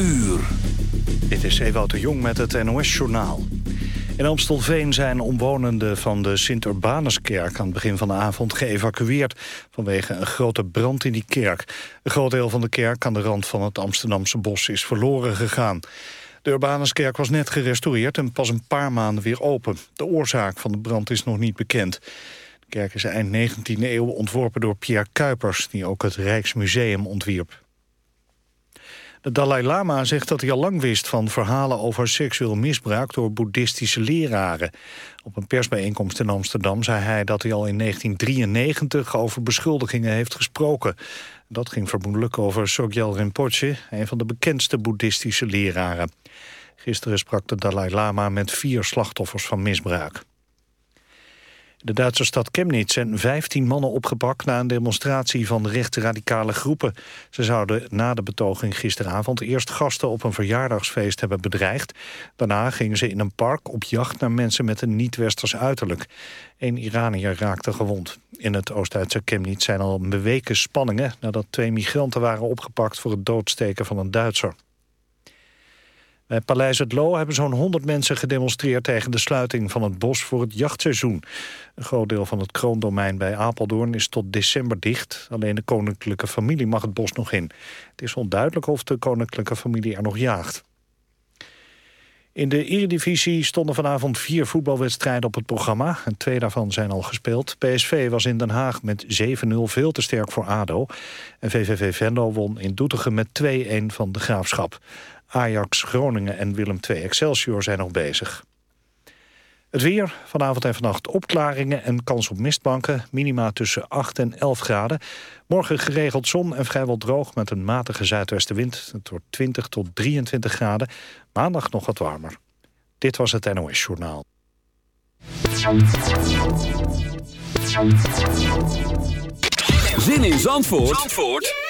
uur. Dit is Ewout de Jong met het NOS-journaal. In Amstelveen zijn omwonenden van de Sint-Urbanuskerk... aan het begin van de avond geëvacueerd... vanwege een grote brand in die kerk. Een groot deel van de kerk aan de rand van het Amsterdamse bos is verloren gegaan. De Urbanuskerk was net gerestaureerd en pas een paar maanden weer open. De oorzaak van de brand is nog niet bekend. De kerk is eind 19e eeuw ontworpen door Pierre Kuipers... die ook het Rijksmuseum ontwierp. De Dalai Lama zegt dat hij al lang wist van verhalen over seksueel misbruik door boeddhistische leraren. Op een persbijeenkomst in Amsterdam zei hij dat hij al in 1993 over beschuldigingen heeft gesproken. Dat ging vermoedelijk over Sogyal Rinpoche, een van de bekendste boeddhistische leraren. Gisteren sprak de Dalai Lama met vier slachtoffers van misbruik. De Duitse stad Chemnitz zijn 15 mannen opgepakt... na een demonstratie van rechtsradicale groepen. Ze zouden na de betoging gisteravond... eerst gasten op een verjaardagsfeest hebben bedreigd. Daarna gingen ze in een park op jacht naar mensen met een niet-westers uiterlijk. Een Iranier raakte gewond. In het Oost-Duitse Chemnitz zijn al beweken spanningen... nadat twee migranten waren opgepakt voor het doodsteken van een Duitser. Bij Paleis het Loo hebben zo'n 100 mensen gedemonstreerd... tegen de sluiting van het bos voor het jachtseizoen. Een groot deel van het kroondomein bij Apeldoorn is tot december dicht. Alleen de koninklijke familie mag het bos nog in. Het is onduidelijk of de koninklijke familie er nog jaagt. In de Eredivisie stonden vanavond vier voetbalwedstrijden op het programma. En twee daarvan zijn al gespeeld. PSV was in Den Haag met 7-0 veel te sterk voor ADO. En VVV Venlo won in Doetinchem met 2-1 van de Graafschap. Ajax, Groningen en Willem II Excelsior zijn nog bezig. Het weer, vanavond en vannacht opklaringen en kans op mistbanken. Minima tussen 8 en 11 graden. Morgen geregeld zon en vrijwel droog met een matige zuidwestenwind. Het wordt 20 tot 23 graden. Maandag nog wat warmer. Dit was het NOS Journaal. Zin in Zandvoort, Zandvoort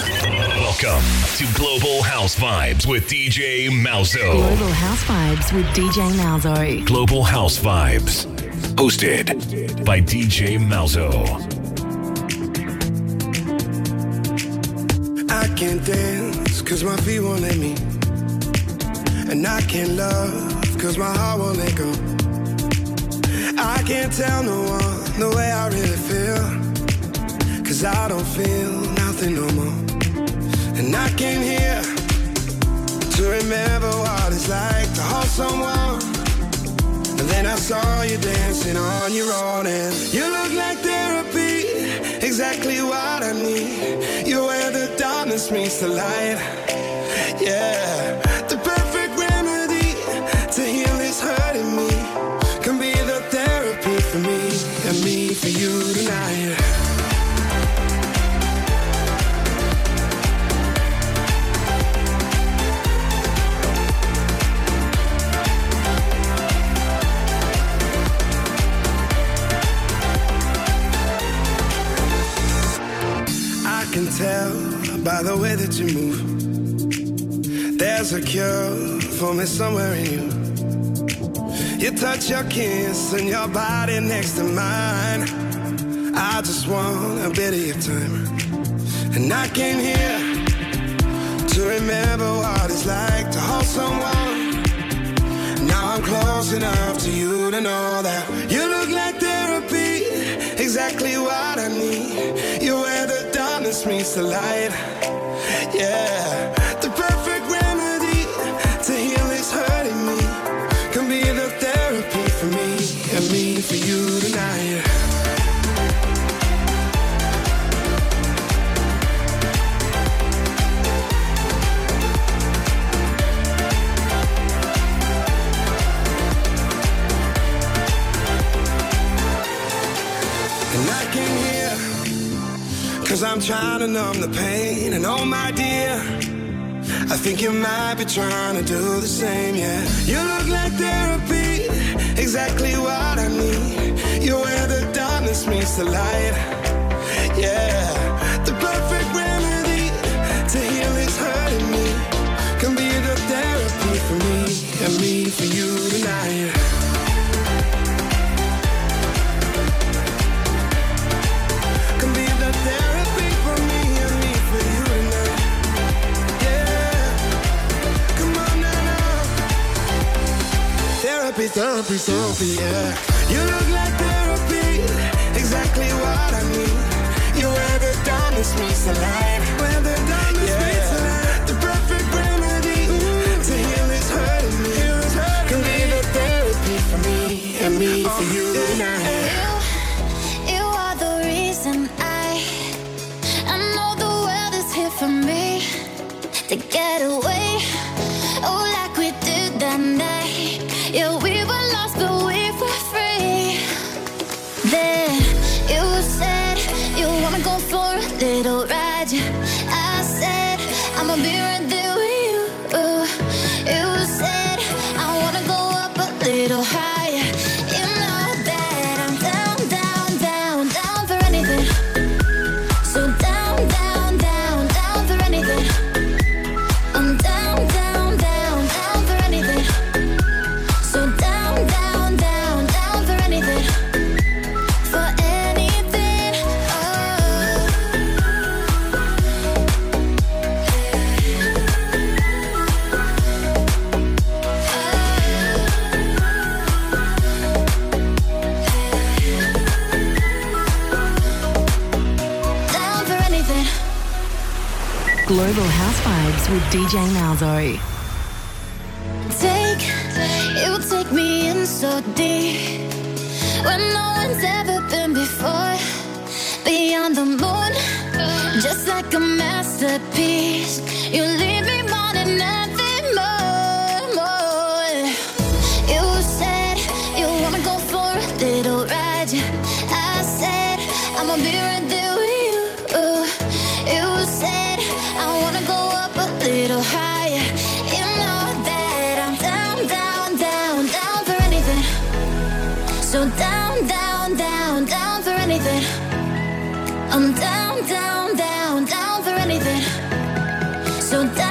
Welcome to Global House Vibes with DJ Malzo. Global House Vibes with DJ Malzo. Global House Vibes. Hosted by DJ Malzo. I can't dance cause my feet won't let me. And I can't love cause my heart won't let go. I can't tell no one the way I really feel. Cause I don't feel nothing no more. And I came here to remember what it's like to hold someone. And then I saw you dancing on your own, and you look like therapy, exactly what I need. You're where the darkness meets the light. Yeah, can tell by the way that you move. There's a cure for me somewhere in you. You touch your kiss and your body next to mine. I just want a bit of your time. And I came here to remember what it's like to hold someone. Now I'm close enough to you to know that you look like therapy, exactly what I need. You're darkness the light. Yeah, I'm trying to numb the pain. And oh my dear, I think you might be trying to do the same, yeah. You look like therapy, exactly what I need. You're where the darkness meets the light, yeah. The perfect remedy to heal is hurting me. Can be the therapy for me and me for you tonight. therapy, therapy, therapy, yeah. You look like therapy, exactly what I need. Mean. You ever done this means alive. DJ Malzo. I'm down, down, down, down for anything. So down.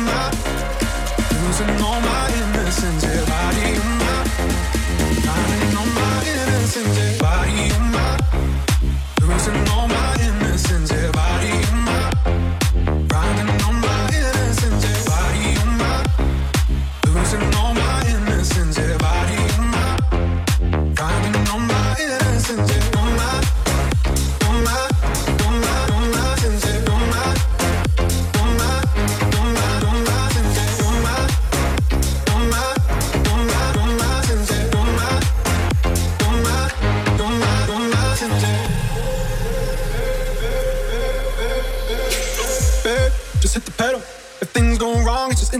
losing all my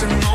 losing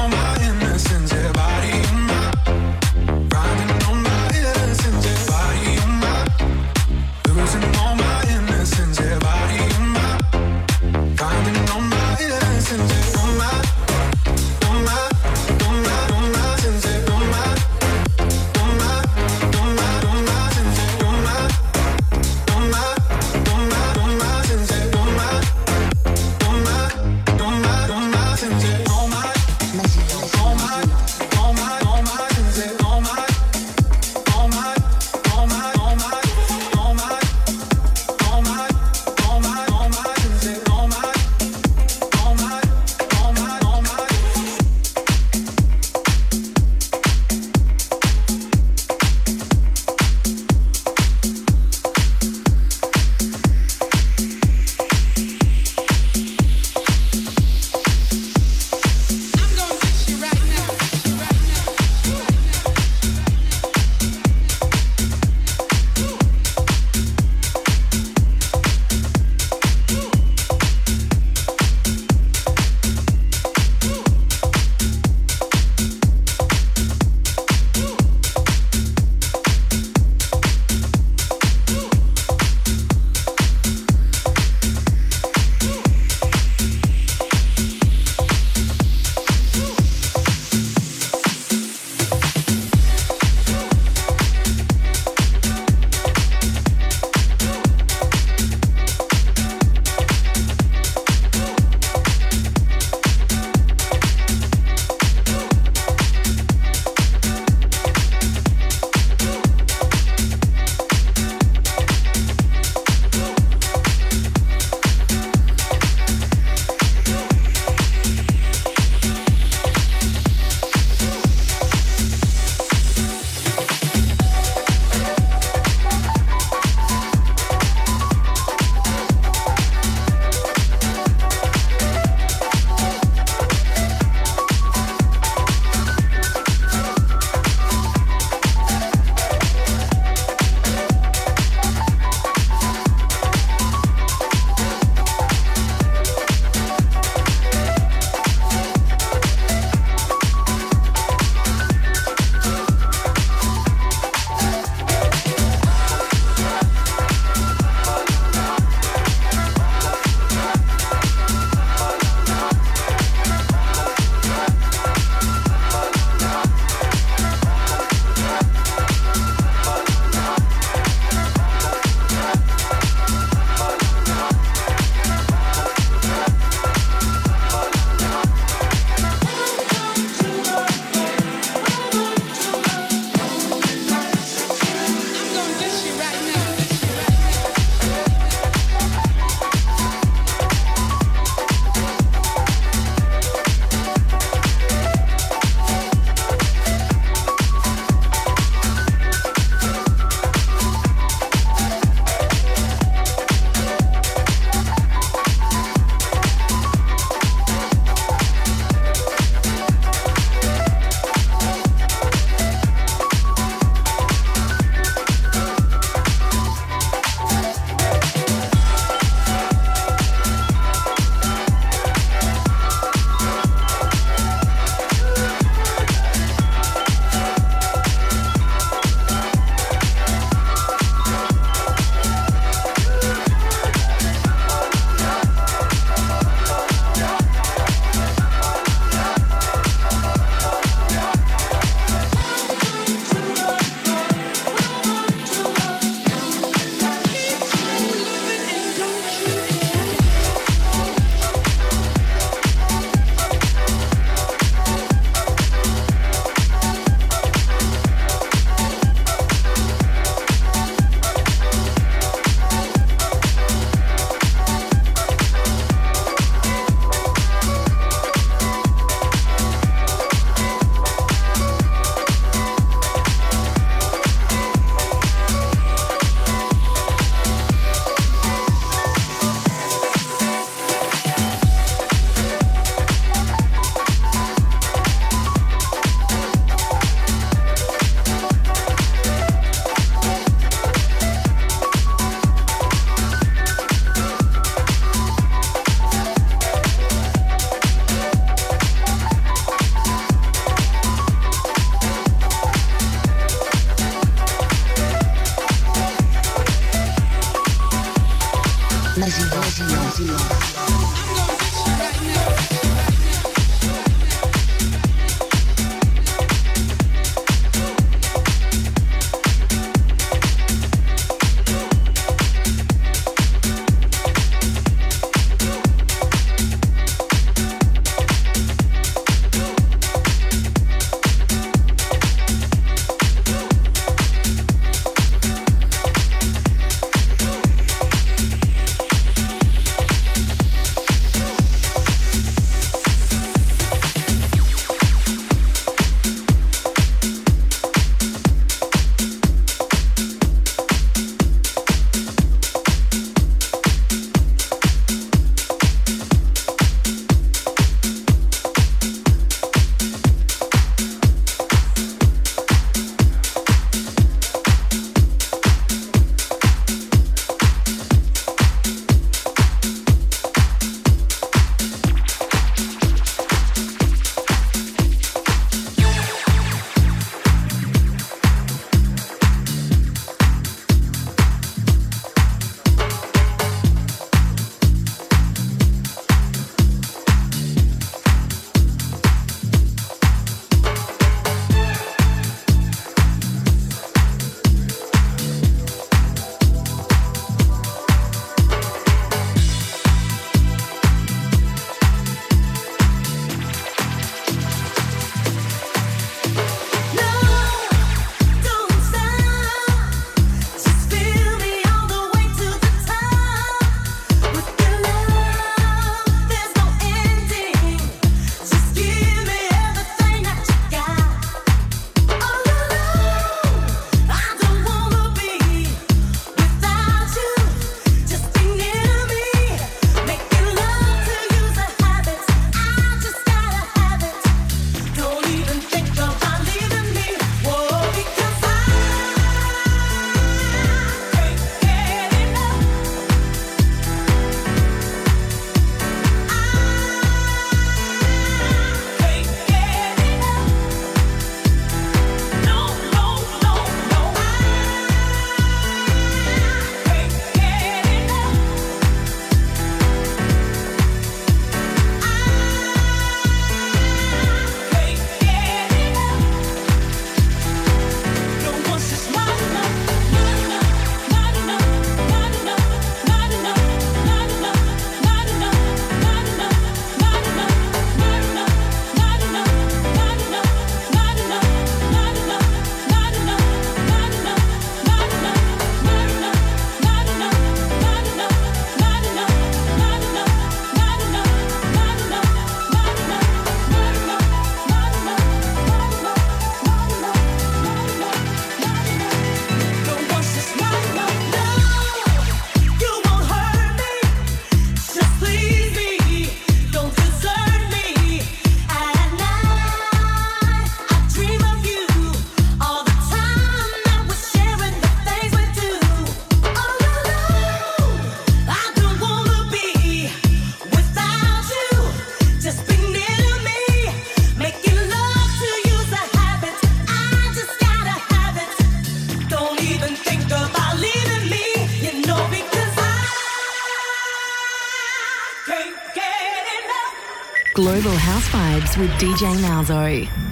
with DJ Malzo.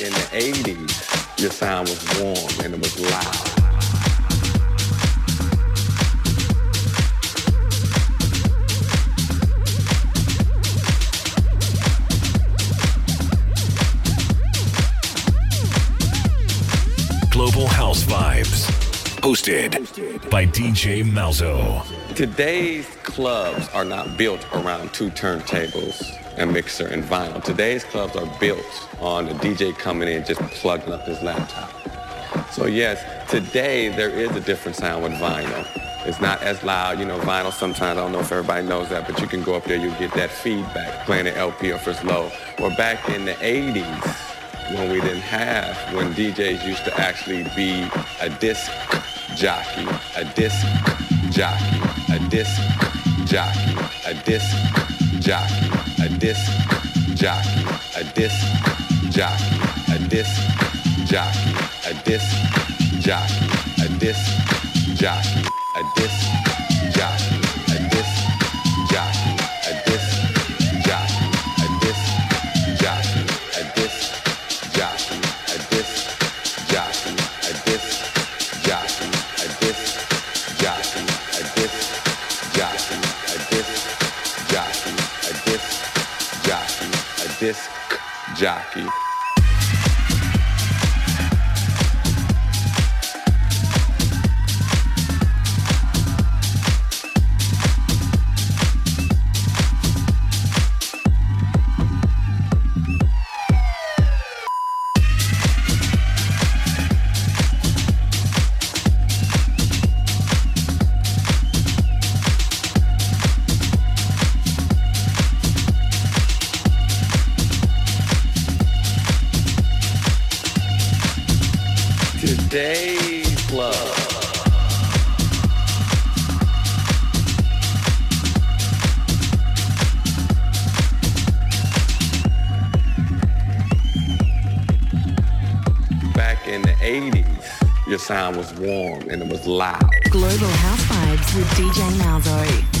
In the 80s, your sound was warm and it was loud. Global House Vibes. Hosted by DJ Malzo. Today's clubs are not built around two turntables, a mixer, and vinyl. Today's clubs are built on the DJ coming in just plugging up his laptop. So yes, today there is a different sound with vinyl. It's not as loud, you know, vinyl sometimes, I don't know if everybody knows that, but you can go up there, you get that feedback, playing an LP up as low. Or back in the 80s, when we didn't have, when DJs used to actually be a disc jockey, a disc jockey, a disc jockey, a disc jockey, a disc jockey, a disc jockey, a disc jockey, a disc jockey, a disc jockey, a disc jockey, a disc jockey. Sound was warm and it was loud. Global House Vibes with DJ Malzo.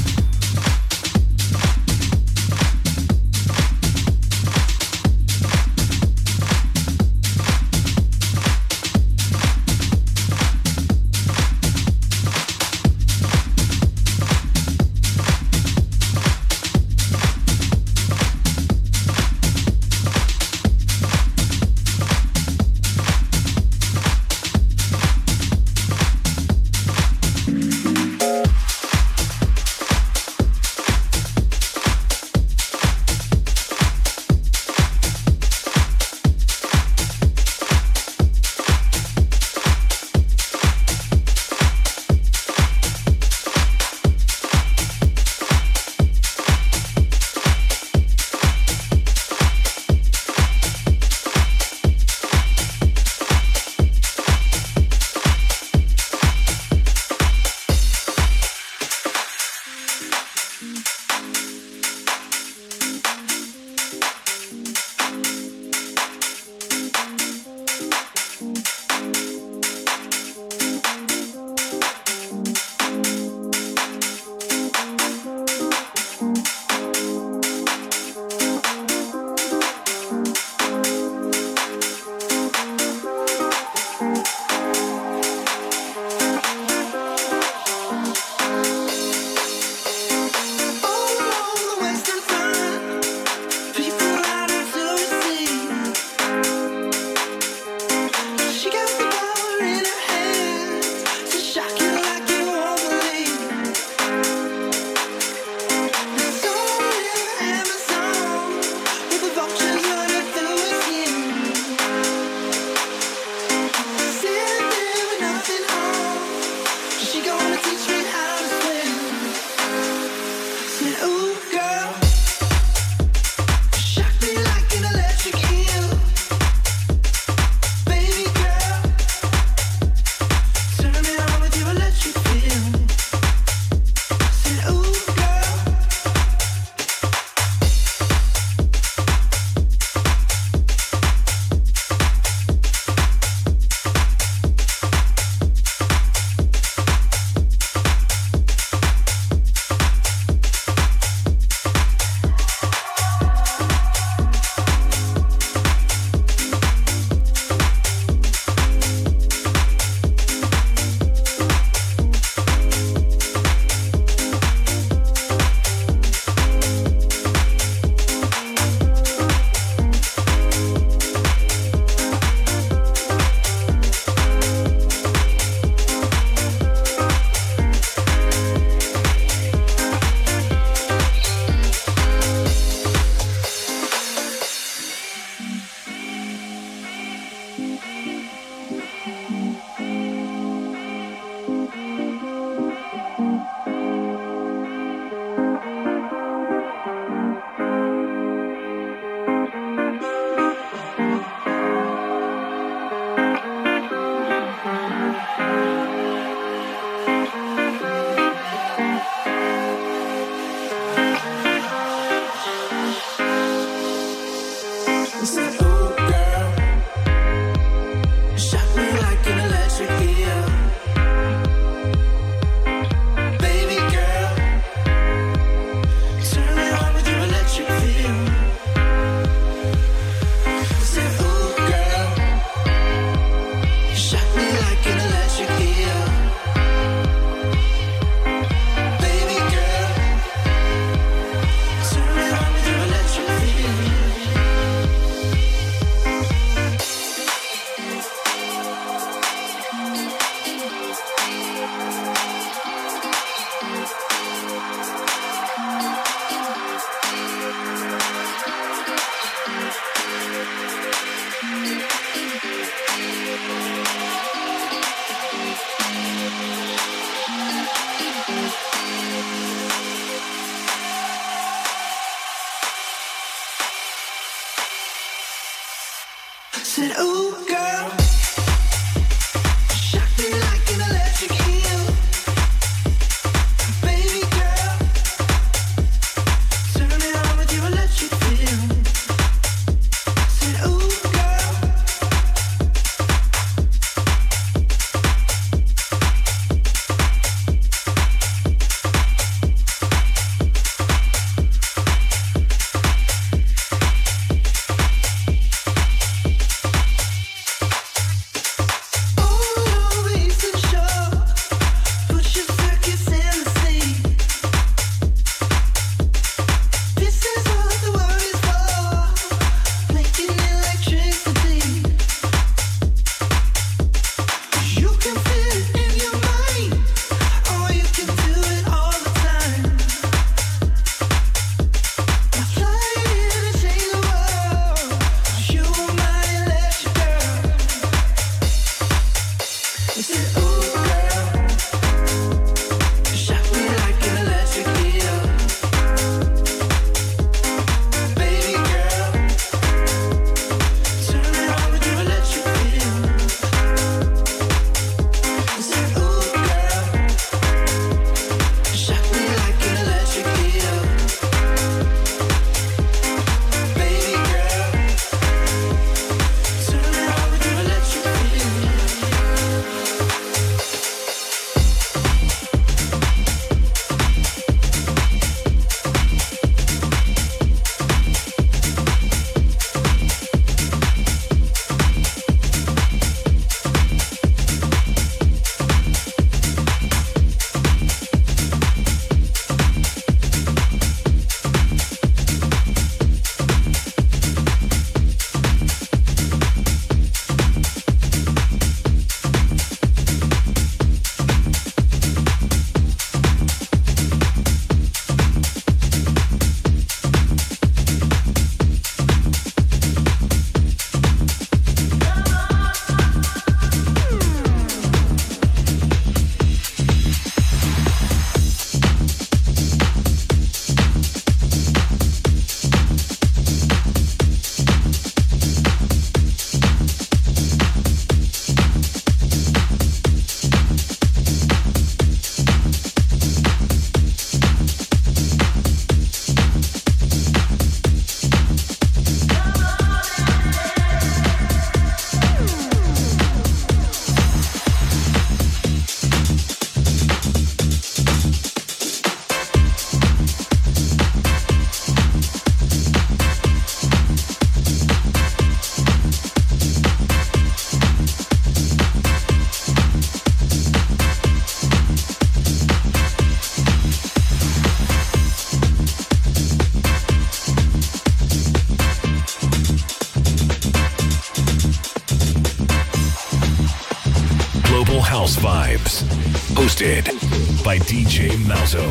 Malzo.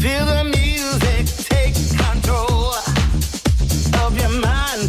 Feel the music take control of your mind,